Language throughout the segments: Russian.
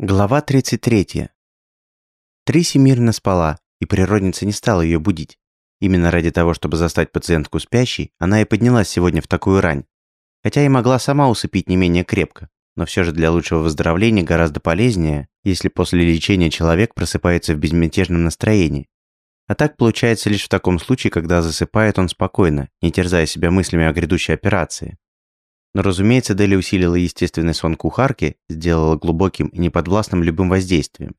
Глава 33. Триси мирно спала, и природница не стала ее будить. Именно ради того, чтобы застать пациентку спящей, она и поднялась сегодня в такую рань. Хотя и могла сама усыпить не менее крепко, но все же для лучшего выздоровления гораздо полезнее, если после лечения человек просыпается в безмятежном настроении. А так получается лишь в таком случае, когда засыпает он спокойно, не терзая себя мыслями о грядущей операции. Но, разумеется, Дели усилила естественный сон кухарки, сделала глубоким и неподвластным любым воздействием.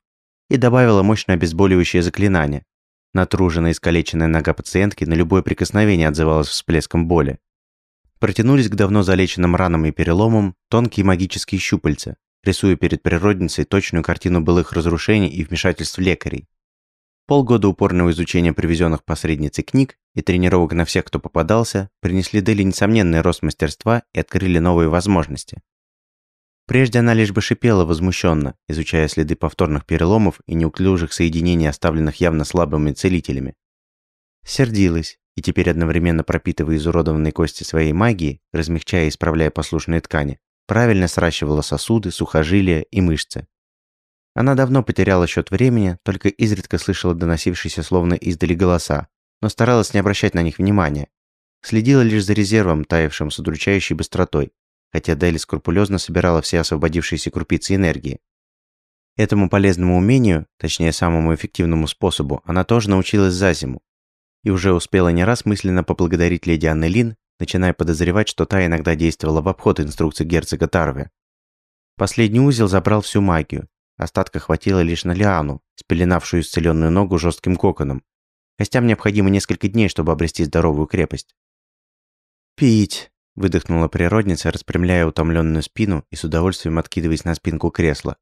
И добавила мощное обезболивающее заклинание. Натруженная и искалеченная нога пациентки на любое прикосновение отзывалась всплеском боли. Протянулись к давно залеченным ранам и переломам тонкие магические щупальца, рисуя перед природницей точную картину былых разрушений и вмешательств лекарей. Полгода упорного изучения привезенных посредницей книг и тренировок на всех, кто попадался, принесли Дели несомненный рост мастерства и открыли новые возможности. Прежде она лишь бы шипела возмущенно, изучая следы повторных переломов и неуклюжих соединений, оставленных явно слабыми целителями. Сердилась, и теперь одновременно пропитывая изуродованные кости своей магии, размягчая и исправляя послушные ткани, правильно сращивала сосуды, сухожилия и мышцы. Она давно потеряла счет времени, только изредка слышала доносившиеся словно издали голоса, но старалась не обращать на них внимания. Следила лишь за резервом, таявшим с удручающей быстротой, хотя Дели скрупулезно собирала все освободившиеся крупицы энергии. Этому полезному умению, точнее самому эффективному способу, она тоже научилась за зиму. И уже успела не раз мысленно поблагодарить леди Анны Лин, начиная подозревать, что та иногда действовала в обход инструкций герцога Тарве. Последний узел забрал всю магию, Остатка хватило лишь на Лиану, спеленавшую исцеленную ногу жестким коконом. Костям необходимо несколько дней, чтобы обрести здоровую крепость. «Пить!» – выдохнула природница, распрямляя утомленную спину и с удовольствием откидываясь на спинку кресла.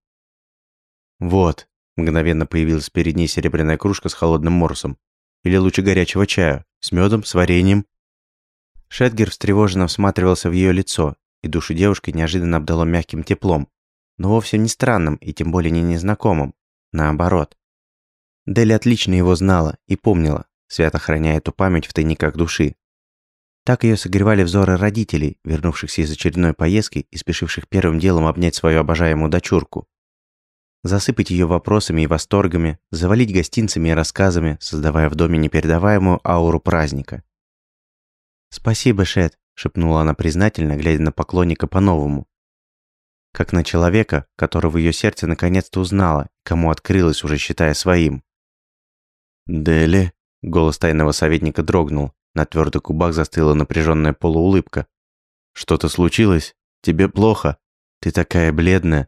«Вот!» – мгновенно появилась перед ней серебряная кружка с холодным морсом. Или лучше горячего чая, с медом, с вареньем. Шетгер встревоженно всматривался в ее лицо, и душу девушки неожиданно обдало мягким теплом, но вовсе не странным и тем более не незнакомым. Наоборот. Дели отлично его знала и помнила, свято храняя эту память в тайниках души. Так ее согревали взоры родителей, вернувшихся из очередной поездки и спешивших первым делом обнять свою обожаемую дочурку. Засыпать ее вопросами и восторгами, завалить гостинцами и рассказами, создавая в доме непередаваемую ауру праздника. «Спасибо, Шет», – шепнула она признательно, глядя на поклонника по-новому, как на человека, которого ее сердце наконец-то узнало, кому открылось, уже считая своим. «Дели?» – голос тайного советника дрогнул, на твердых губах застыла напряженная полуулыбка. «Что-то случилось? Тебе плохо? Ты такая бледная».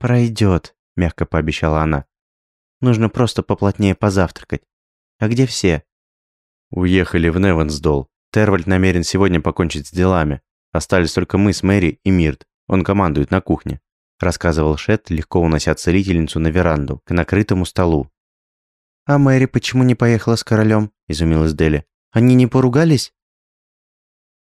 «Пройдет», – мягко пообещала она. «Нужно просто поплотнее позавтракать. А где все?» «Уехали в Невансдол. Тервальд намерен сегодня покончить с делами. Остались только мы с Мэри и Мирт. Он командует на кухне», – рассказывал Шет, легко унося целительницу на веранду, к накрытому столу. «А Мэри почему не поехала с королем?» – изумилась Дели. «Они не поругались?»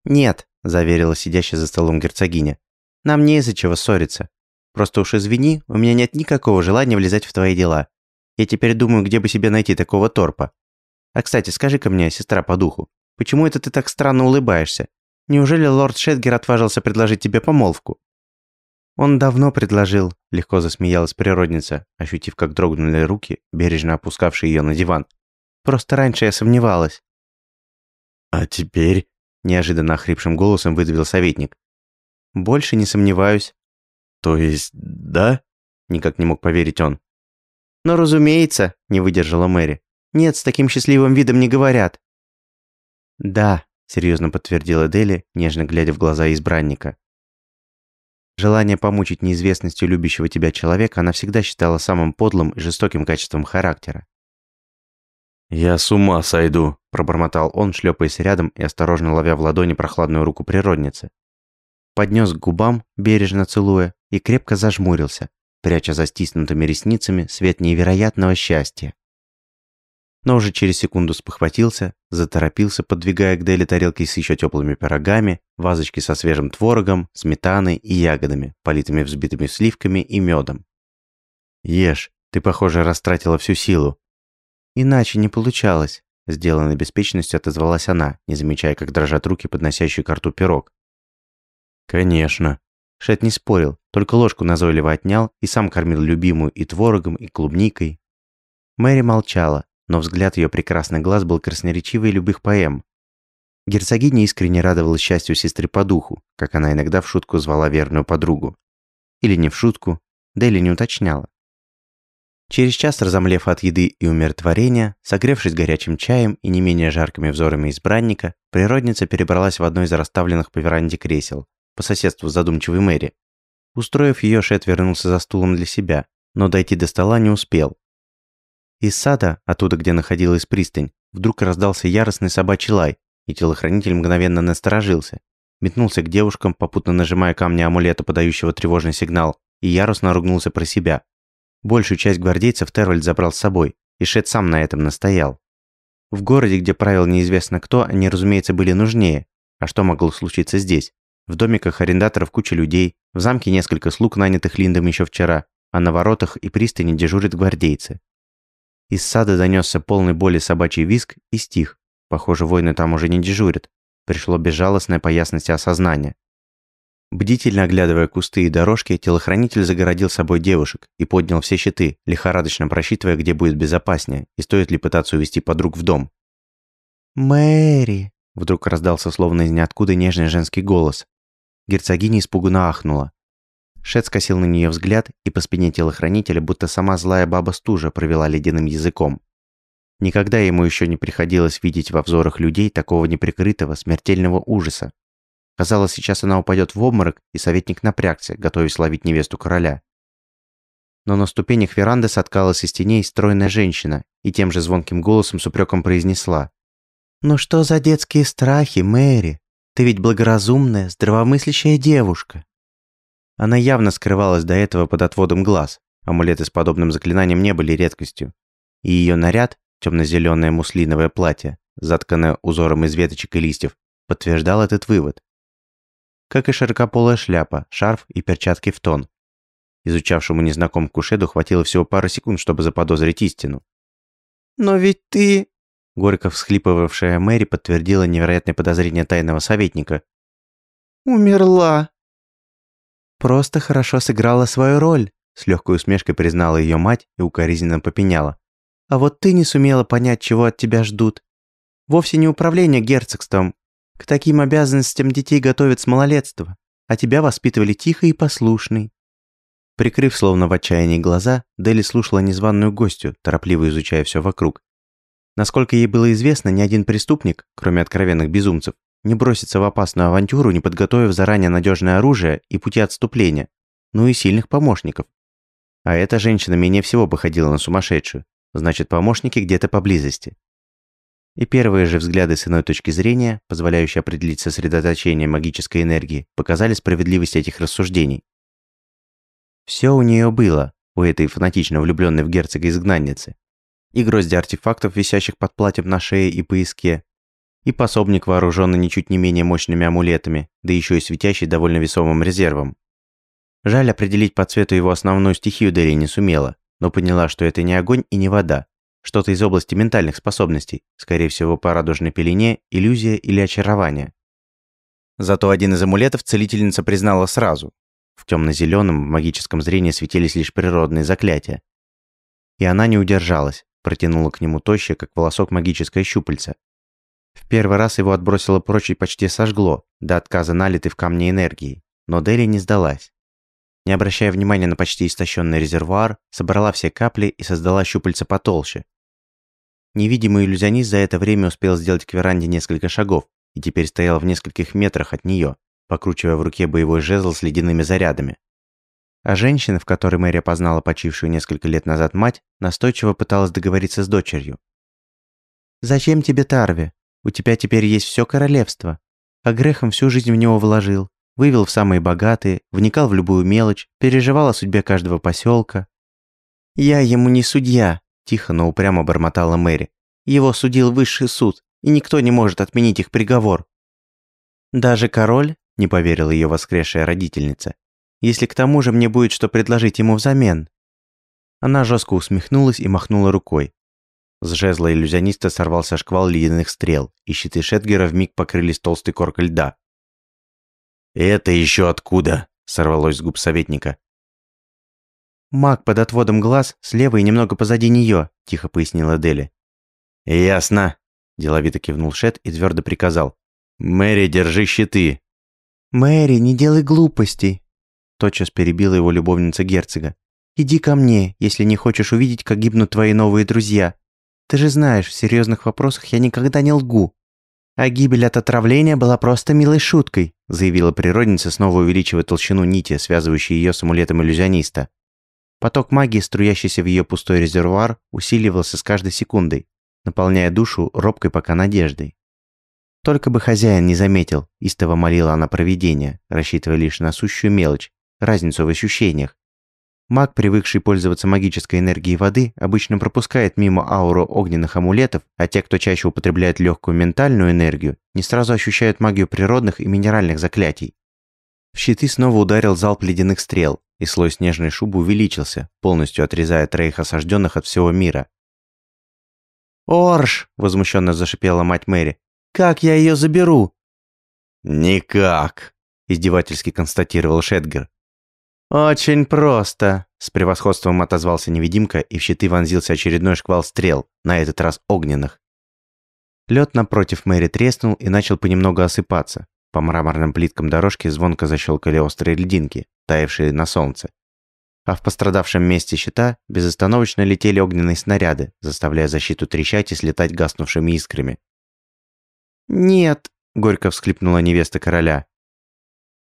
«Нет», – заверила сидящая за столом герцогиня. «Нам не из-за чего ссориться. Просто уж извини, у меня нет никакого желания влезать в твои дела. Я теперь думаю, где бы себе найти такого торпа. А кстати, скажи-ка мне, сестра по духу, почему это ты так странно улыбаешься? Неужели лорд Шетгер отважился предложить тебе помолвку?» «Он давно предложил», – легко засмеялась природница, ощутив, как дрогнули руки, бережно опускавшие ее на диван. «Просто раньше я сомневалась». «А теперь?» – неожиданно охрипшим голосом выдавил советник. «Больше не сомневаюсь». «То есть, да?» – никак не мог поверить он. «Но разумеется», – не выдержала Мэри. «Нет, с таким счастливым видом не говорят». «Да», серьезно подтвердила Дели, нежно глядя в глаза избранника. Желание помучить неизвестностью любящего тебя человека она всегда считала самым подлым и жестоким качеством характера. «Я с ума сойду», – пробормотал он, шлепаясь рядом и осторожно ловя в ладони прохладную руку природницы. Поднес к губам, бережно целуя, и крепко зажмурился, пряча за стиснутыми ресницами свет невероятного счастья но уже через секунду спохватился, заторопился, подвигая к Дели тарелки с еще теплыми пирогами, вазочки со свежим творогом, сметаной и ягодами, политыми взбитыми сливками и медом. «Ешь, ты, похоже, растратила всю силу». «Иначе не получалось», – сделанной беспечностью отозвалась она, не замечая, как дрожат руки, подносящие к рту пирог. «Конечно». Шет не спорил, только ложку назойливо отнял и сам кормил любимую и творогом, и клубникой. Мэри молчала, но взгляд ее прекрасных глаз был красноречивый любых поэм. Герцогиня искренне радовалась счастью сестры по духу, как она иногда в шутку звала верную подругу. Или не в шутку, да или не уточняла. Через час, разомлев от еды и умиротворения, согревшись горячим чаем и не менее жаркими взорами избранника, природница перебралась в одно из расставленных по веранде кресел, по соседству с задумчивой Мэри. Устроив ее, Шет вернулся за стулом для себя, но дойти до стола не успел. Из сада, оттуда, где находилась пристань, вдруг раздался яростный собачий лай, и телохранитель мгновенно насторожился. Метнулся к девушкам, попутно нажимая камни амулета, подающего тревожный сигнал, и яростно ругнулся про себя. Большую часть гвардейцев Тервальд забрал с собой, и Шет сам на этом настоял. В городе, где правил неизвестно кто, они, разумеется, были нужнее. А что могло случиться здесь? В домиках арендаторов куча людей, в замке несколько слуг, нанятых Линдом еще вчера, а на воротах и пристани дежурят гвардейцы. Из сада донесся полный боли собачий виск и стих. Похоже, воины там уже не дежурят. Пришло безжалостное по ясности осознание. Бдительно оглядывая кусты и дорожки, телохранитель загородил собой девушек и поднял все щиты, лихорадочно просчитывая, где будет безопаснее и стоит ли пытаться увести подруг в дом. «Мэри!» – вдруг раздался словно из ниоткуда нежный женский голос. Герцогиня испуганно ахнула. Шет скосил на нее взгляд, и по спине телохранителя будто сама злая баба-стужа провела ледяным языком. Никогда ему еще не приходилось видеть во взорах людей такого неприкрытого, смертельного ужаса. Казалось, сейчас она упадет в обморок, и советник напрягся, готовясь ловить невесту короля. Но на ступенях веранды соткалась из теней стройная женщина и тем же звонким голосом с упреком произнесла. «Ну что за детские страхи, Мэри? Ты ведь благоразумная, здравомыслящая девушка». Она явно скрывалась до этого под отводом глаз. Амулеты с подобным заклинанием не были редкостью. И ее наряд, темно-зеленое муслиновое платье, затканное узором из веточек и листьев, подтверждал этот вывод как и широкополая шляпа, шарф и перчатки в тон. Изучавшему незнакомку Шеду хватило всего пары секунд, чтобы заподозрить истину. «Но ведь ты...» Горько всхлипывавшая Мэри подтвердила невероятное подозрение тайного советника. «Умерла!» «Просто хорошо сыграла свою роль», с легкой усмешкой признала ее мать и укоризненно попеняла. «А вот ты не сумела понять, чего от тебя ждут. Вовсе не управление герцогством, к таким обязанностям детей готовят с малолетства, а тебя воспитывали тихо и послушный». Прикрыв словно в отчаянии глаза, Дели слушала незваную гостью, торопливо изучая все вокруг. Насколько ей было известно, ни один преступник, кроме откровенных безумцев, не бросится в опасную авантюру, не подготовив заранее надежное оружие и пути отступления, ну и сильных помощников. А эта женщина менее всего походила на сумасшедшую, значит, помощники где-то поблизости. И первые же взгляды с иной точки зрения, позволяющие определить сосредоточение магической энергии, показали справедливость этих рассуждений. Все у нее было, у этой фанатично влюбленной в герцога изгнанницы. И грозди артефактов, висящих под платьем на шее и пояске, и пособник, вооруженный ничуть не менее мощными амулетами, да еще и светящий довольно весомым резервом. Жаль, определить по цвету его основную стихию Дерри не сумела, но поняла, что это не огонь и не вода, что-то из области ментальных способностей, скорее всего, по радужной пелене, иллюзия или очарование. Зато один из амулетов целительница признала сразу. В темно-зеленом магическом зрении светились лишь природные заклятия. И она не удержалась, протянула к нему тощее, как волосок магическое щупальце. В первый раз его отбросило прочь и почти сожгло, до отказа налитой в камне энергии. Но Дели не сдалась. Не обращая внимания на почти истощенный резервуар, собрала все капли и создала щупальца потолще, Невидимый иллюзионист за это время успел сделать к веранде несколько шагов и теперь стоял в нескольких метрах от нее, покручивая в руке боевой жезл с ледяными зарядами. А женщина, в которой Мэри опознала почившую несколько лет назад мать, настойчиво пыталась договориться с дочерью. «Зачем тебе Тарви? У тебя теперь есть все королевство. А Грехом всю жизнь в него вложил, вывел в самые богатые, вникал в любую мелочь, переживал о судьбе каждого поселка. Я ему не судья, Тихо, но упрямо бормотала Мэри. Его судил высший суд, и никто не может отменить их приговор. Даже король, не поверила ее воскресшая родительница, если к тому же мне будет что предложить ему взамен. Она жестко усмехнулась и махнула рукой. С жезла иллюзиониста сорвался шквал ледяных стрел, и щиты Шетгера вмиг покрылись толстой коркой льда. «Это еще откуда?» сорвалось с губ советника. «Маг под отводом глаз, слева и немного позади нее», – тихо пояснила Дели. «Ясно», – деловито кивнул Шет и твердо приказал. «Мэри, держи щиты». «Мэри, не делай глупостей», – тотчас перебила его любовница герцога. «Иди ко мне, если не хочешь увидеть, как гибнут твои новые друзья. Ты же знаешь, в серьезных вопросах я никогда не лгу. А гибель от отравления была просто милой шуткой», – заявила природница, снова увеличивая толщину нити, связывающей ее с амулетом иллюзиониста. Поток магии, струящийся в ее пустой резервуар, усиливался с каждой секундой, наполняя душу робкой пока надеждой. Только бы хозяин не заметил, истово молила она провидение, рассчитывая лишь на сущую мелочь, разницу в ощущениях. Маг, привыкший пользоваться магической энергией воды, обычно пропускает мимо ауру огненных амулетов, а те, кто чаще употребляет легкую ментальную энергию, не сразу ощущают магию природных и минеральных заклятий. В щиты снова ударил залп ледяных стрел, и слой снежной шубы увеличился, полностью отрезая троих осажденных от всего мира. «Орш!» – возмущенно зашипела мать Мэри. «Как я ее заберу?» «Никак!» – издевательски констатировал Шетгер. «Очень просто!» – с превосходством отозвался невидимка, и в щиты вонзился очередной шквал стрел, на этот раз огненных. Лед напротив Мэри треснул и начал понемногу осыпаться. По мраморным плиткам дорожки звонко защелкали острые льдинки, таявшие на солнце. А в пострадавшем месте щита безостановочно летели огненные снаряды, заставляя защиту трещать и слетать гаснувшими искрами. «Нет!» – горько всхлипнула невеста короля.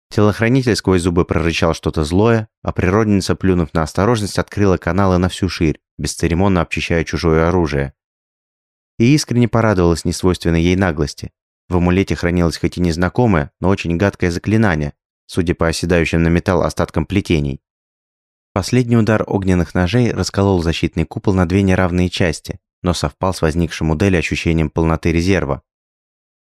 Телохранитель сквозь зубы прорычал что-то злое, а природница, плюнув на осторожность, открыла каналы на всю ширь, бесцеремонно обчищая чужое оружие. И искренне порадовалась несвойственной ей наглости, в амулете хранилось хоть и незнакомое, но очень гадкое заклинание, судя по оседающим на металл остаткам плетений. Последний удар огненных ножей расколол защитный купол на две неравные части, но совпал с возникшим у Дели ощущением полноты резерва.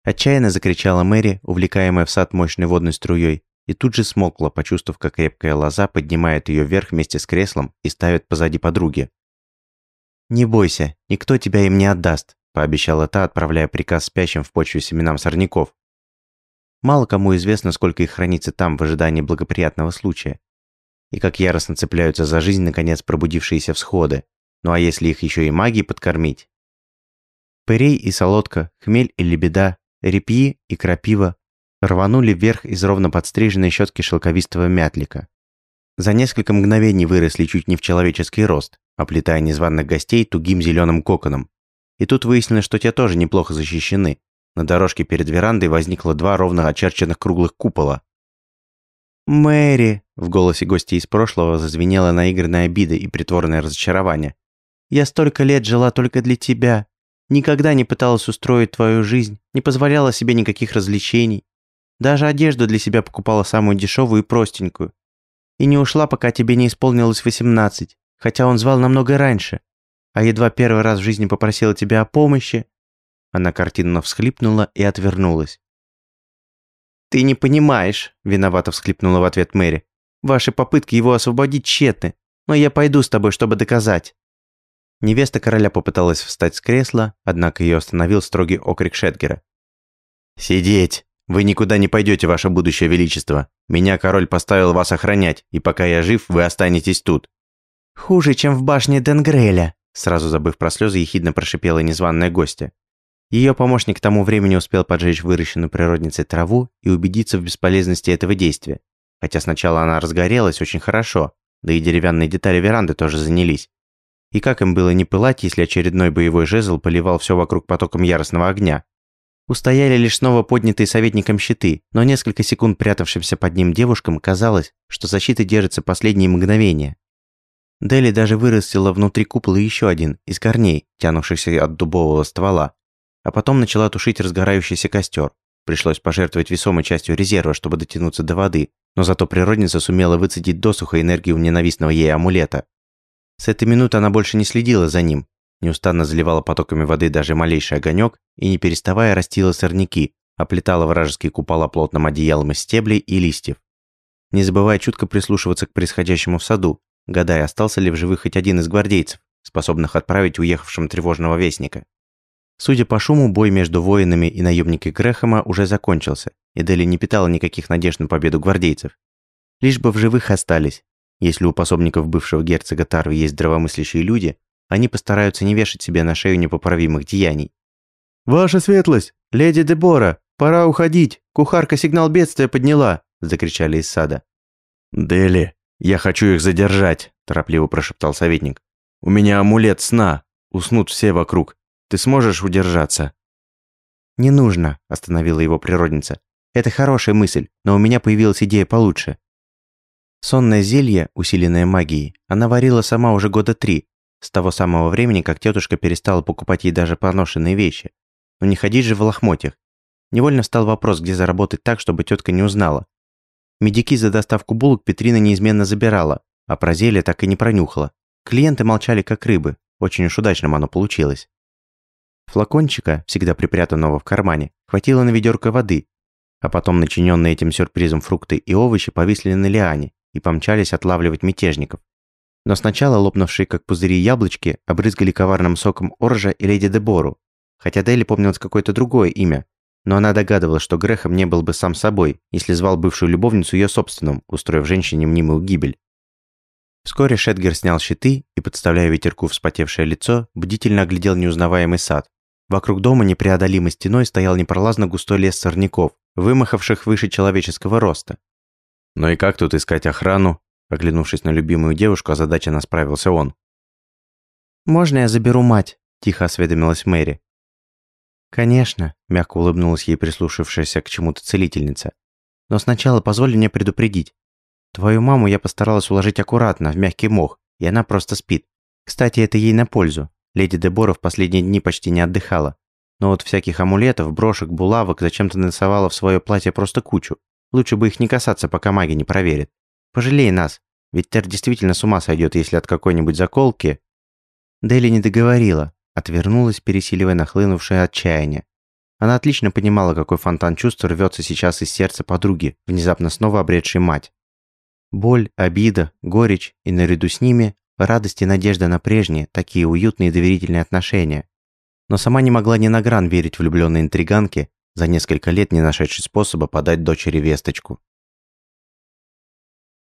Отчаянно закричала Мэри, увлекаемая в сад мощной водной струей, и тут же смолкла, почувствовав, как крепкая лоза поднимает ее вверх вместе с креслом и ставит позади подруги. «Не бойся, никто тебя им не отдаст», пообещала та, отправляя приказ спящим в почве семенам сорняков. Мало кому известно, сколько их хранится там в ожидании благоприятного случая. И как яростно цепляются за жизнь, наконец, пробудившиеся всходы. Ну а если их еще и магией подкормить? Пырей и солодка, хмель и лебеда, репьи и крапива рванули вверх из ровно подстриженной щетки шелковистого мятлика. За несколько мгновений выросли чуть не в человеческий рост, оплетая незваных гостей тугим зеленым коконом, и тут выяснилось, что те тоже неплохо защищены. На дорожке перед верандой возникло два ровно очерченных круглых купола. «Мэри!» – в голосе гостя из прошлого зазвенела наигранная обида и притворное разочарование. «Я столько лет жила только для тебя. Никогда не пыталась устроить твою жизнь, не позволяла себе никаких развлечений. Даже одежду для себя покупала самую дешевую и простенькую. И не ушла, пока тебе не исполнилось восемнадцать, хотя он звал намного раньше а едва первый раз в жизни попросила тебя о помощи...» Она картинно всхлипнула и отвернулась. «Ты не понимаешь», — виновато всхлипнула в ответ Мэри. «Ваши попытки его освободить тщетны, но я пойду с тобой, чтобы доказать». Невеста короля попыталась встать с кресла, однако ее остановил строгий окрик Шетгера. «Сидеть! Вы никуда не пойдете, ваше будущее величество. Меня король поставил вас охранять, и пока я жив, вы останетесь тут». «Хуже, чем в башне Денгреля», Сразу забыв про слезы, ехидно прошипела незваная гостья. Ее помощник к тому времени успел поджечь выращенную природницей траву и убедиться в бесполезности этого действия. Хотя сначала она разгорелась очень хорошо, да и деревянные детали веранды тоже занялись. И как им было не пылать, если очередной боевой жезл поливал все вокруг потоком яростного огня? Устояли лишь снова поднятые советником щиты, но несколько секунд прятавшимся под ним девушкам казалось, что защита держится последние мгновения. Дели даже вырастила внутри купола еще один, из корней, тянувшихся от дубового ствола. А потом начала тушить разгорающийся костер. Пришлось пожертвовать весомой частью резерва, чтобы дотянуться до воды, но зато природница сумела выцедить досуха энергию ненавистного ей амулета. С этой минуты она больше не следила за ним, неустанно заливала потоками воды даже малейший огонек и, не переставая, растила сорняки, оплетала вражеские купола плотным одеялом из стеблей и листьев. Не забывая чутко прислушиваться к происходящему в саду, гадая, остался ли в живых хоть один из гвардейцев, способных отправить уехавшим тревожного вестника. Судя по шуму, бой между воинами и наемниками Грэхэма уже закончился, и Дели не питала никаких надежд на победу гвардейцев. Лишь бы в живых остались. Если у пособников бывшего герцога Тарвы есть здравомыслящие люди, они постараются не вешать себе на шею непоправимых деяний. «Ваша светлость! Леди Дебора! Пора уходить! Кухарка сигнал бедствия подняла!» – закричали из сада. «Дели, я хочу их задержать!» – торопливо прошептал советник. «У меня амулет сна! Уснут все вокруг. Ты сможешь удержаться?» «Не нужно», – остановила его природница. «Это хорошая мысль, но у меня появилась идея получше». Сонное зелье, усиленное магией, она варила сама уже года три, с того самого времени, как тетушка перестала покупать ей даже поношенные вещи. Но не ходить же в лохмотьях. Невольно встал вопрос, где заработать так, чтобы тетка не узнала. Медики за доставку булок Петрина неизменно забирала, а про зелье так и не пронюхала. Клиенты молчали как рыбы, очень уж удачным оно получилось. Флакончика, всегда припрятанного в кармане, хватило на ведерко воды, а потом начиненные этим сюрпризом фрукты и овощи повисли на лиане и помчались отлавливать мятежников. Но сначала лопнувшие как пузыри яблочки обрызгали коварным соком Оржа и леди Дебору, хотя Дели помнилось какое-то другое имя, но она догадывалась, что Грехом не был бы сам собой, если звал бывшую любовницу ее собственным, устроив женщине мнимую гибель. Вскоре Шетгер снял щиты и, подставляя ветерку вспотевшее лицо, бдительно оглядел неузнаваемый сад. Вокруг дома непреодолимой стеной стоял непролазно густой лес сорняков, вымахавших выше человеческого роста. «Ну и как тут искать охрану?» Оглянувшись на любимую девушку, озадаченно справился он. «Можно я заберу мать?» – тихо осведомилась Мэри. «Конечно», – мягко улыбнулась ей прислушавшаяся к чему-то целительница. «Но сначала позволь мне предупредить. Твою маму я постаралась уложить аккуратно, в мягкий мох, и она просто спит. Кстати, это ей на пользу. Леди Дебора в последние дни почти не отдыхала. Но вот всяких амулетов, брошек, булавок зачем-то нарисовала в свое платье просто кучу. Лучше бы их не касаться, пока маги не проверят. Пожалей нас, ведь Тер действительно с ума сойдет, если от какой-нибудь заколки...» Дели не договорила, отвернулась, пересиливая нахлынувшее отчаяние. Она отлично понимала, какой фонтан чувств рвется сейчас из сердца подруги, внезапно снова обретшей мать. Боль, обида, горечь и наряду с ними радость и надежда на прежние, такие уютные и доверительные отношения. Но сама не могла ни на гран верить влюбленной интриганке, за несколько лет не нашедшей способа подать дочери весточку.